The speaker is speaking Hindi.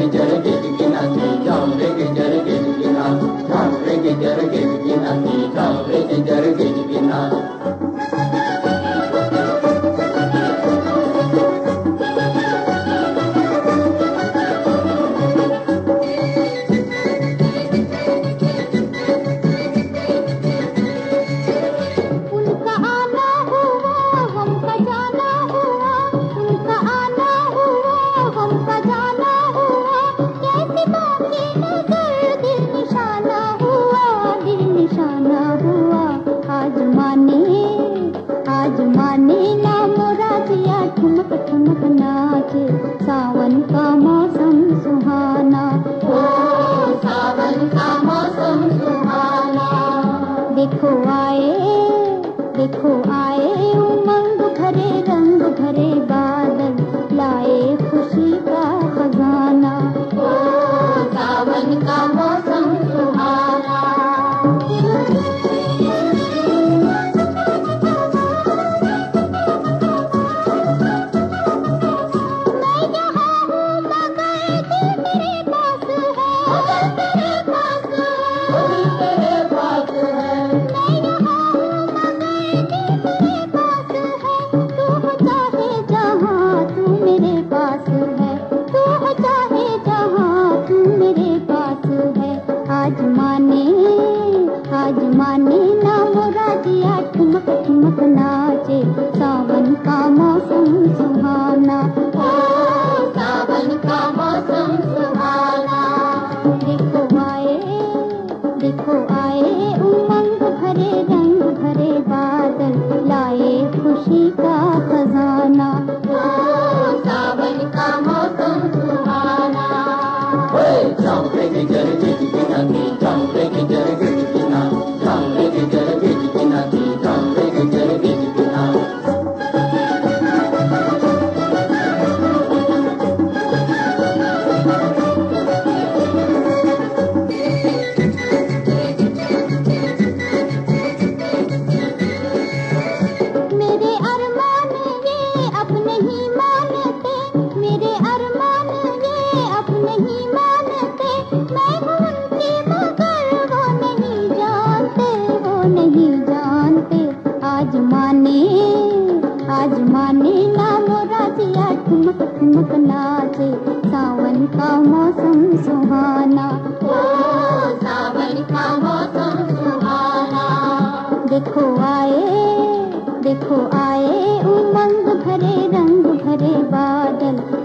Every day. आज माने ना मुरादिया ठुमक ठुमक सावन का मौसम सुहाना सावन का मौसम सुहाना। देखो आए देखो आए। खुशी का खजाना। सावन का मौसम सुहाना। जाने आज माने नाम राजिया ठुमक ठुमक नाचे। सावन का मौसम सुहाना। ओ सावन का मौसम सुहाना। देखो आए देखो आए उमंग भरे रंग भरे बादल।